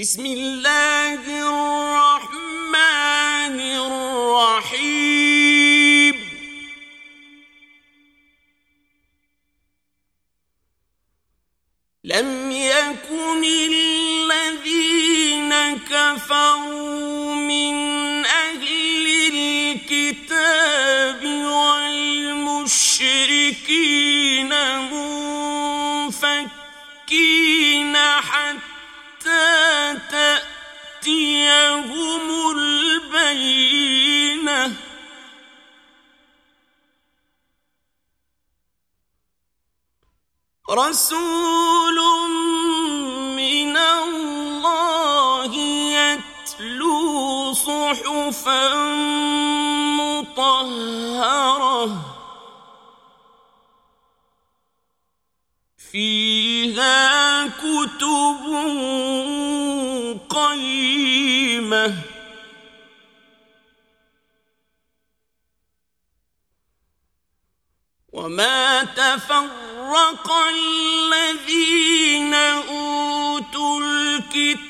بسم اللہ الرحمن الرحیم لم يكن الذين كفروا من أهل الكتاب والمشركين رسول من الله يتلو صحفا مطهرة. فيها كتب قيمة وما تفرق الذين أوتوا الكتاب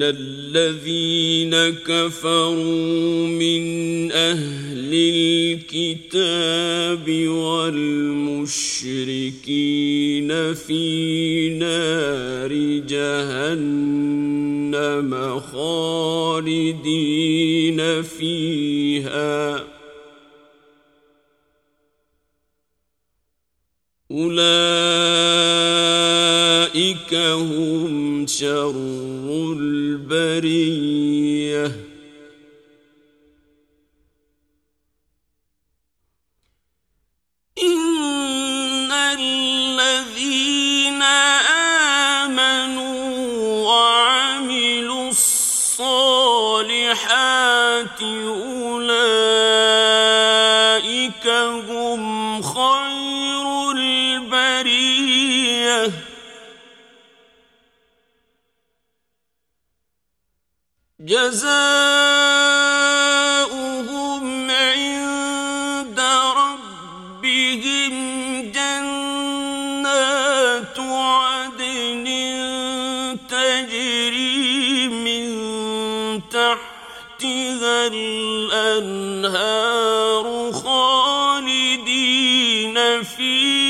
ان الذين كفروا من أهل الكتاب والمشركين في نار جهنم خالدين فيها أولئك هم شر البرية. إن الذين آمنوا وعملوا الصالحات أولئك هم خير البرية. جزاؤهم عند ربهم جنات عدن تجري من تحتها الأنهار خالدين فيها